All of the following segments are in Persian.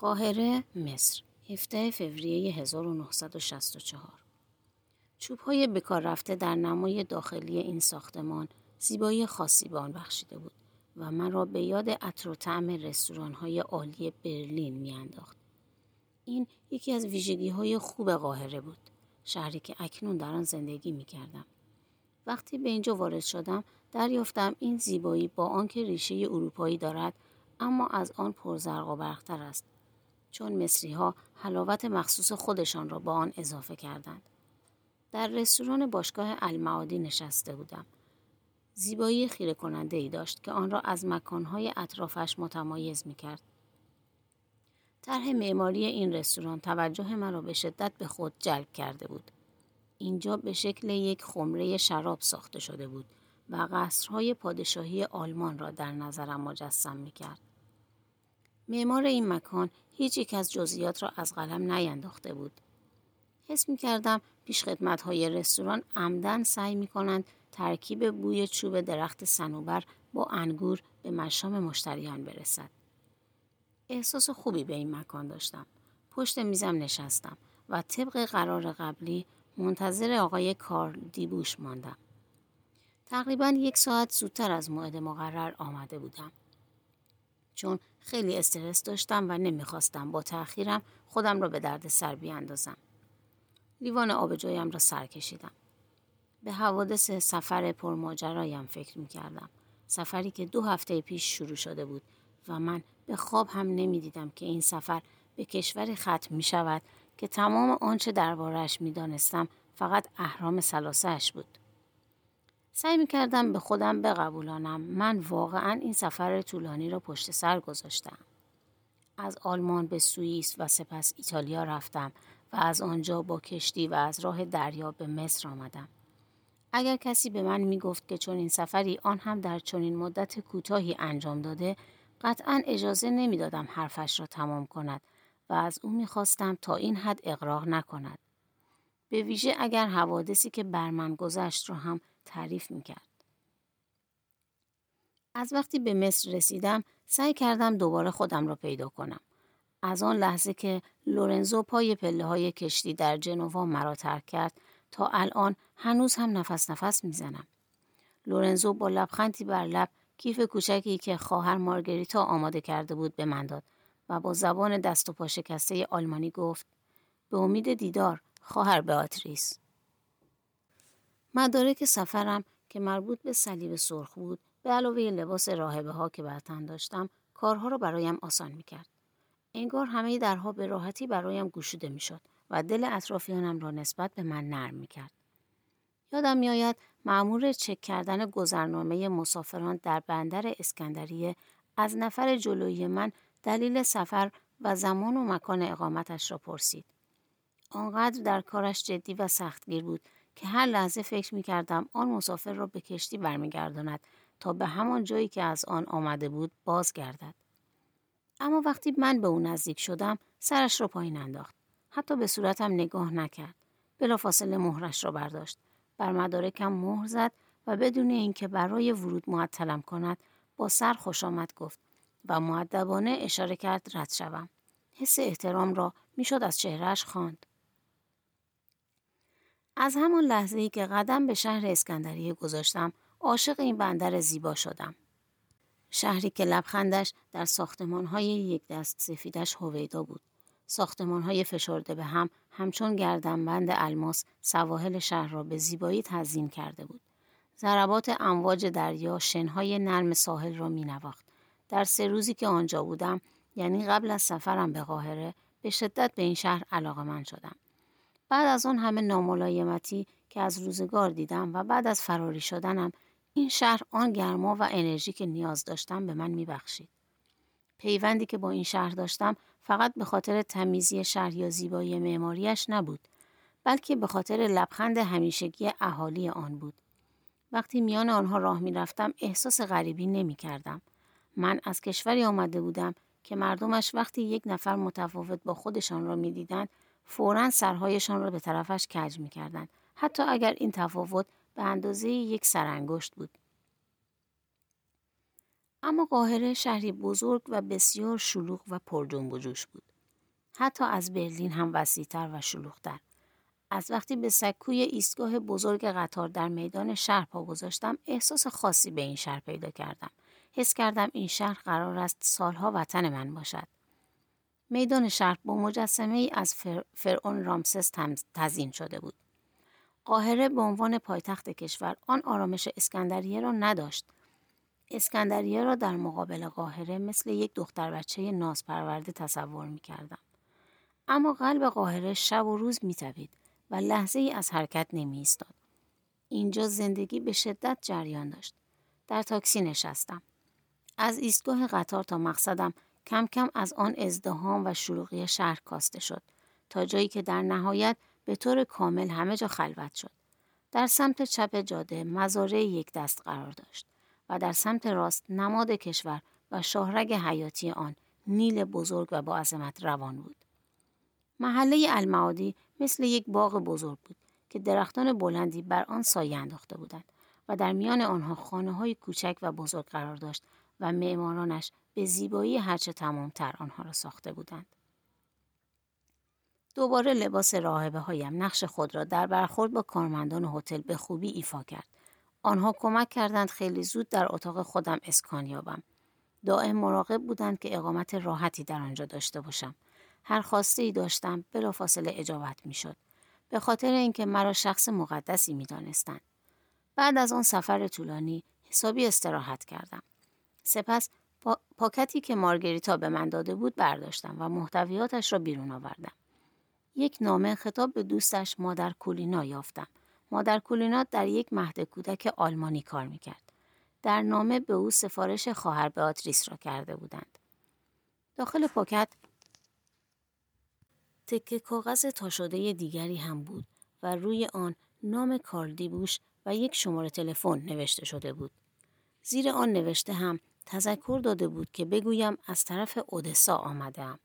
قاهره مصر 17 فوریه 1964 چوب های بکار رفته در نمای داخلی این ساختمان زیبایی خاصی به آن بخشیده بود و من را به یاد عطر و طعم رستوران های عالی برلین میانداخت. این یکی از ویژگی های خوب قاهره بود. شهری که اکنون در آن زندگی می کردم. وقتی به اینجا وارد شدم دریافتم این زیبایی با آنکه ریشه اروپایی دارد اما از آن پرزرق و برختر است چون مصری ها حلاوت مخصوص خودشان را با آن اضافه کردند. در رستوران باشگاه المعادی نشسته بودم. زیبایی خیره کننده ای داشت که آن را از مکانهای اطرافش متمایز می کرد. طرح معماری این رستوران توجه مرا به شدت به خود جلب کرده بود. اینجا به شکل یک خمره شراب ساخته شده بود و قصرهای پادشاهی آلمان را در نظرم مجسم می کرد. معمار این مکان هیچ یک از جزئیات را از قلم نینداخته بود. حس می کردم پیش خدمت های رستوران عمدن سعی می کنند ترکیب بوی چوب درخت سنوبر با انگور به مشام مشتریان برسد. احساس خوبی به این مکان داشتم. پشت میزم نشستم و طبق قرار قبلی منتظر آقای کارل دیبوش ماندم. تقریبا یک ساعت زودتر از موعد مقرر آمده بودم. چون خیلی استرس داشتم و نمی‌خواستم با تأخیرم خودم را به درد سر بیاندازم. لیوان آبجویم را سر کشیدم. به حوادث سفر پرماجرایم فکر می کردم. سفری که دو هفته پیش شروع شده بود و من به خواب هم نمی دیدم که این سفر به کشوری ختم می شود که تمام آنچه دربارش می دانستم فقط اهرام سلاسهش بود. سعی می کردم به خودم بقبولانم من واقعا این سفر طولانی را پشت سر گذاشتم. از آلمان به سوئیس و سپس ایتالیا رفتم و از آنجا با کشتی و از راه دریا به مصر آمدم. اگر کسی به من می گفت که چون این سفری آن هم در چنین مدت کوتاهی انجام داده قطعا اجازه نمی‌دادم حرفش را تمام کند و از او می‌خواستم تا این حد اقراق نکند. به ویژه اگر حوادثی که بر من گذشت را هم تعریف می‌کرد. از وقتی به مصر رسیدم سعی کردم دوباره خودم را پیدا کنم. از آن لحظه که لورنزو پای پله های کشتی در جنوا مرا ترک کرد تا الان هنوز هم نفس نفس می‌زنم. لورنزو با لبخندی بر لب کیف کوچکی که خواهر مارگریتا آماده کرده بود به من داد و با زبان دست و پا شکسته آلمانی گفت به امید دیدار خواهر beatrice مدارک سفرم که مربوط به صلیب سرخ بود به علاوه لباس راهبه ها که بر تن داشتم کارها را برایم آسان می کرد. انگار همه درها به راحتی برایم گشوده می شد و دل اطرافیانم را نسبت به من نرم می کرد. یادم میآید معمور چک کردن گذرنامه مسافران در بندر اسکندریه از نفر جلوی من دلیل سفر و زمان و مکان اقامتش را پرسید. آنقدر در کارش جدی و سختگیر بود که هر لحظه فکر می کردم آن مسافر را به کشتی برمیگرداند تا به همان جایی که از آن آمده بود بازگردد. اما وقتی من به او نزدیک شدم سرش را پایین انداخت. حتی به صورتم نگاه نکرد. بلافاصله مهرش را برداشت. بر مدارکم مهر زد و بدون اینکه برای ورود معطلم کند با سر خوش آمد گفت و معدبانه اشاره کرد رد شوم. حس احترام را می‌شد از چهرهش خواند. از همان لحظه ای که قدم به شهر اسکندریه گذاشتم عاشق این بندر زیبا شدم. شهری که لبخندش در های یک دست سفیدش هویدا بود. ساختمان های فشرده به هم همچون گردنبند الماس سواحل شهر را به زیبایی تزیین کرده بود. ضربات امواج دریا شنهای نرم ساحل را می نواخت. در سه روزی که آنجا بودم یعنی قبل از سفرم به قاهره به شدت به این شهر علاقه من شدم. بعد از آن همه ناملایمتی که از روزگار دیدم و بعد از فراری شدنم این شهر آن گرما و انرژی که نیاز داشتم به من میبخشید. پیوندی که با این شهر داشتم فقط به خاطر تمیزی شهر یا زیبایی معماریش نبود بلکه به خاطر لبخند همیشگی اهالی آن بود. وقتی میان آنها راه می‌رفتم احساس غریبی نمی کردم. من از کشوری آمده بودم که مردمش وقتی یک نفر متفاوت با خودشان را می‌دیدند فورا سرهایشان را به طرفش کج می کردن. حتی اگر این تفاوت به اندازه یک سرانگشت بود. اما قاهره شهری بزرگ و بسیار شلوغ و پر جنب و بود. حتی از برلین هم وسیعتر و شلوغتر. از وقتی به سکوی ایستگاه بزرگ قطار در میدان شهر پا گذاشتم احساس خاصی به این شهر پیدا کردم. حس کردم این شهر قرار است سالها وطن من باشد. میدان شهر با مجسمه ای از فرعون رامسس تزین شده بود. قاهره به عنوان پایتخت کشور آن آرامش اسکندریه را نداشت. اسکندریه را در مقابل قاهره مثل یک دختر بچه ناز پرورده تصور می کردم. اما قلب قاهره شب و روز می و لحظه ای از حرکت نمی ایستاد. اینجا زندگی به شدت جریان داشت. در تاکسی نشستم. از ایستگاه قطار تا مقصدم کم کم از آن ازدهام و شلوغی شهر کاسته شد تا جایی که در نهایت به طور کامل همه جا خلوت شد. در سمت چپ جاده مزاره یک دست قرار داشت و در سمت راست نماد کشور و شاهرگ حیاتی آن نیل بزرگ و با عظمت روان بود. محله المعادی مثل یک باغ بزرگ بود که درختان بلندی بر آن سایه انداخته بودند و در میان آنها خانه های کوچک و بزرگ قرار داشت و معمارانش به زیبایی هرچه تمامتر آنها را ساخته بودند. دوباره لباس راهبه هایم نقش خود را در برخورد با کارمندان هتل به خوبی ایفا کرد. آنها کمک کردند خیلی زود در اتاق خودم اسکان یابم. دائم مراقب بودند که اقامت راحتی در آنجا داشته باشم. هر خواسته ای داشتم بلافاصله اجابت می‌شد. به خاطر اینکه مرا شخص مقدسی می دانستند. بعد از آن سفر طولانی حسابی استراحت کردم. سپس پاکتی که مارگریتا به من داده بود برداشتم و محتویاتش را بیرون آوردم. یک نامه خطاب به دوستش مادر کولینا یافتم. مادر کولینا در یک مهد کودک آلمانی کار می‌کرد. در نامه به او سفارش خواهر بیاتریس را کرده بودند. داخل پاکت تکه کاغذ تا شده دیگری هم بود و روی آن نام کارل بوش و یک شماره تلفن نوشته شده بود. زیر آن نوشته هم تذکر داده بود که بگویم از طرف اودسا آمدم.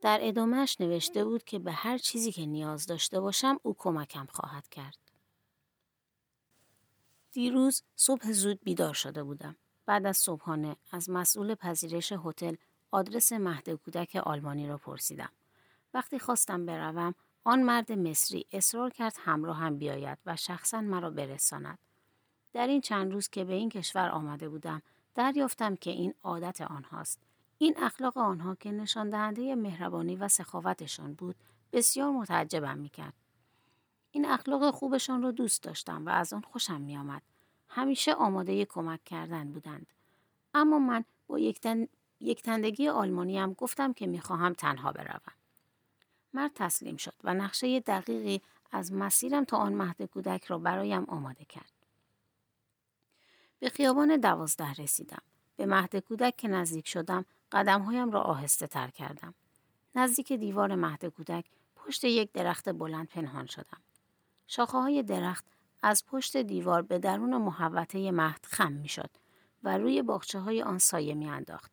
در ادامهش نوشته بود که به هر چیزی که نیاز داشته باشم او کمکم خواهد کرد. دیروز صبح زود بیدار شده بودم. بعد از صبحانه از مسئول پذیرش هتل آدرس مهد کودک آلمانی را پرسیدم. وقتی خواستم بروم آن مرد مصری اصرار کرد همراه هم بیاید و شخصا مرا برساند. در این چند روز که به این کشور آمده بودم دریافتم که این عادت آنهاست. این اخلاق آنها که نشان دهنده مهربانی و سخاوتشان بود بسیار متعجبم می‌کرد. این اخلاق خوبشان را دوست داشتم و از آن خوشم میآمد. همیشه آماده کمک کردن بودند. اما من با یک, تن... یک تندگی آلمانیم گفتم که می‌خواهم تنها بروم. مرد تسلیم شد و نقشه دقیقی از مسیرم تا آن مهد کودک را برایم آماده کرد. به خیابان دوازده رسیدم. به مهد کودک که نزدیک شدم قدمهایم را آهسته تر کردم. نزدیک دیوار مهد کودک پشت یک درخت بلند پنهان شدم. شاخه های درخت از پشت دیوار به درون محوطه مهد خم می شد و روی باخچه های آن سایه می انداخت.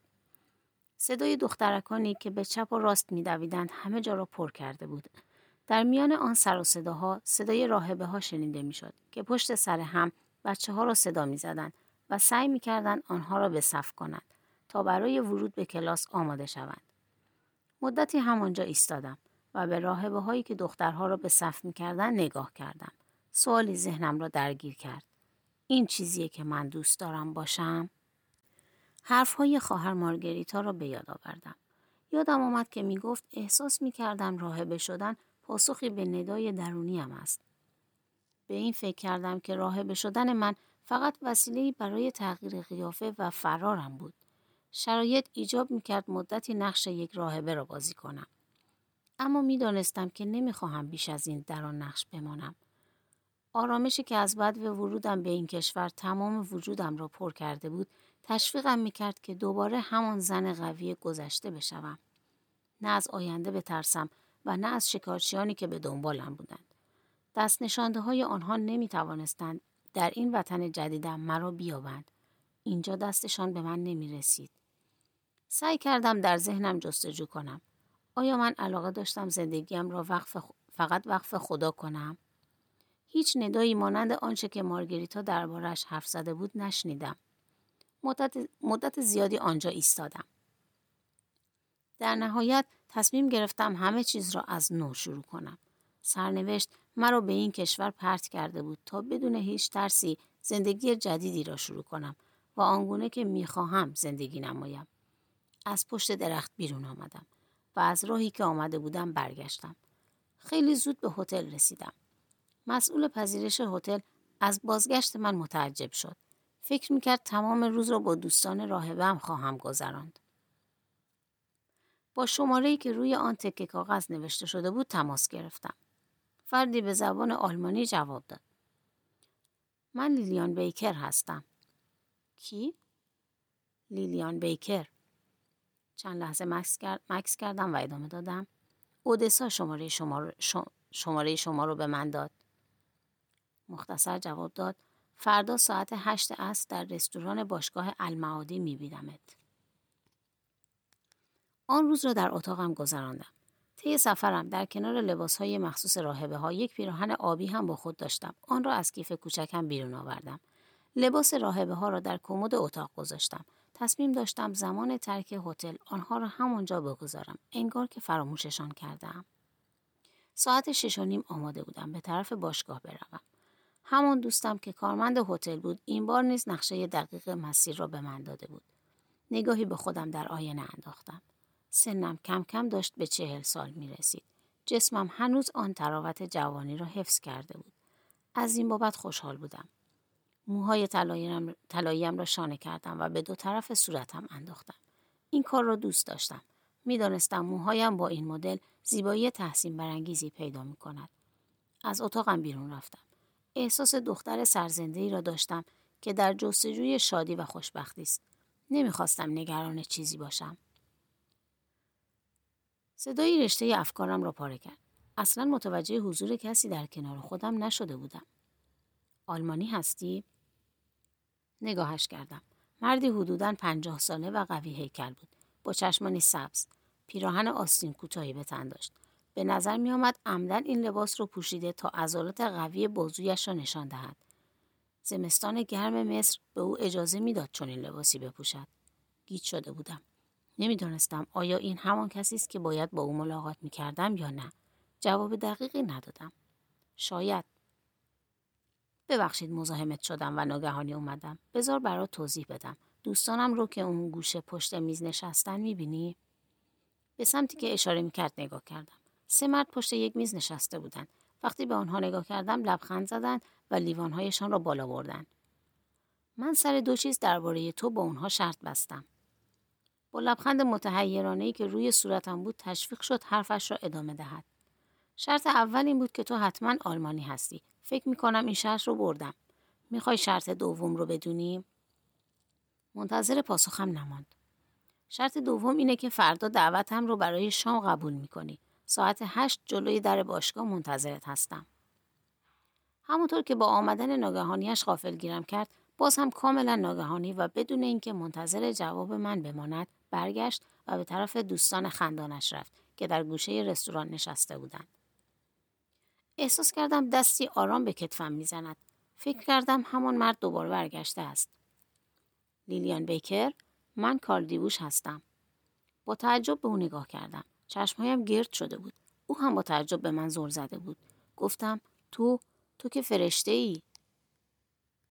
صدای دخترکانی که به چپ و راست می دویدند همه جا را پر کرده بود. در میان آن سر و صداها صدای راهبه ها شنیده می شد که پشت سر هم بچه ها را صدا می زدند و سعی می کردند آنها را به صف کنند تا برای ورود به کلاس آماده شوند. مدتی همانجا ایستادم و به راهبه هایی که دخترها را به صف می کردن نگاه کردم. سوالی ذهنم را درگیر کرد. این چیزیه که من دوست دارم باشم؟ حرف های خواهر مارگریتا را به یاد آوردم. یادم آمد که می گفت احساس می کردم راهبه شدن پاسخی به ندای درونیم است. به این فکر کردم که راهبه شدن من فقط وسیله برای تغییر قیافه و فرارم بود. شرایط ایجاب می کرد مدتی نقش یک راهبه را بازی کنم. اما می دانستم که نمی خواهم بیش از این در آن نقش بمانم. آرامشی که از بعد و ورودم به این کشور تمام وجودم را پر کرده بود تشویقم می کرد که دوباره همان زن قوی گذشته بشوم. نه از آینده بترسم و نه از شکارچیانی که به دنبالم بودند. دست نشانده های آنها نمی توانستند در این وطن جدیدم مرا بیابند. اینجا دستشان به من نمی رسید. سعی کردم در ذهنم جستجو کنم. آیا من علاقه داشتم زندگیم را وقف فقط وقف خدا کنم؟ هیچ ندایی مانند آنچه که مارگریتا دربارش حرف زده بود نشنیدم. مدت, مدت زیادی آنجا ایستادم. در نهایت تصمیم گرفتم همه چیز را از نو شروع کنم. سرنوشت مرا به این کشور پرت کرده بود تا بدون هیچ ترسی زندگی جدیدی را شروع کنم و آنگونه که می‌خواهم زندگی نمایم. از پشت درخت بیرون آمدم و از راهی که آمده بودم برگشتم. خیلی زود به هتل رسیدم. مسئول پذیرش هتل از بازگشت من متعجب شد. فکر می‌کرد تمام روز را با دوستان راهبم خواهم گذراند. با شماره که روی آن تکه کاغذ نوشته شده بود تماس گرفتم. فردی به زبان آلمانی جواب داد. من لیلیان بیکر هستم. کی؟ لیلیان بیکر. چند لحظه مکس, کرد، مکس کردم و ادامه دادم. اودسا شماره شما, شماره شما رو به من داد. مختصر جواب داد فردا ساعت هشت عصر در رستوران باشگاه المعادی میبینمت. آن روز را در اتاقم گذراندم. طی سفرم در کنار لباس های مخصوص راهبه ها یک پیراهن آبی هم با خود داشتم. آن را از کیف کوچکم بیرون آوردم. لباس راهبه ها را در کمد اتاق گذاشتم. تصمیم داشتم زمان ترک هتل آنها را همانجا بگذارم. انگار که فراموششان کردم. ساعت شش و نیم آماده بودم به طرف باشگاه بروم. همان دوستم که کارمند هتل بود این بار نیز نقشه دقیق مسیر را به من داده بود. نگاهی به خودم در آینه انداختم. سنم کم کم داشت به چهل سال می رسید. جسمم هنوز آن تراوت جوانی را حفظ کرده بود. از این بابت خوشحال بودم. موهای طلاییم را شانه کردم و به دو طرف صورتم انداختم. این کار را دوست داشتم. می‌دانستم موهایم با این مدل زیبایی تحسین برانگیزی پیدا می کند. از اتاقم بیرون رفتم. احساس دختر سرزنده را داشتم که در جستجوی شادی و خوشبختی است. نمی‌خواستم نگران چیزی باشم. صدای رشته افکارم را پاره کرد. اصلا متوجه حضور کسی در کنار خودم نشده بودم. آلمانی هستی؟ نگاهش کردم. مردی حدوداً پنجاه ساله و قوی هیکل بود. با چشمانی سبز. پیراهن آستین کوتاهی به تن داشت. به نظر می آمد عمدن این لباس رو پوشیده تا عضلات قوی بازویش را نشان دهد. زمستان گرم مصر به او اجازه می‌داد چون این لباسی بپوشد. گیج شده بودم. نمی‌دانستم آیا این همان کسی است که باید با او ملاقات می کردم یا نه. جواب دقیقی ندادم. شاید. ببخشید مزاحمت شدم و ناگهانی اومدم. بذار برات توضیح بدم. دوستانم رو که اون گوشه پشت میز نشستن می‌بینی؟ به سمتی که اشاره می‌کرد نگاه کردم. سه مرد پشت یک میز نشسته بودند. وقتی به آنها نگاه کردم لبخند زدند و لیوانهایشان را بالا بردند. من سر دو چیز درباره تو با اونها شرط بستم. با لبخند متحیرانه که روی صورتم بود تشویق شد حرفش را ادامه دهد. شرط اول این بود که تو حتما آلمانی هستی. فکر می‌کنم این شرط رو بردم. می‌خوای شرط دوم رو بدونی؟ منتظر پاسخم نماند. شرط دوم اینه که فردا دعوتم رو برای شام قبول می‌کنی. ساعت هشت جلوی در باشگاه منتظرت هستم. همونطور که با آمدن ناگهانیش غافل گیرم کرد باز هم کاملا ناگهانی و بدون اینکه منتظر جواب من بماند برگشت و به طرف دوستان خندانش رفت که در گوشه رستوران نشسته بودند. احساس کردم دستی آرام به کتفم می‌زند. فکر کردم همان مرد دوباره برگشته است. لیلیان بیکر من کارل دیووش هستم. با تعجب به او نگاه کردم. چشمهایم گرد شده بود. او هم با تعجب به من زور زده بود. گفتم تو تو که فرشته ای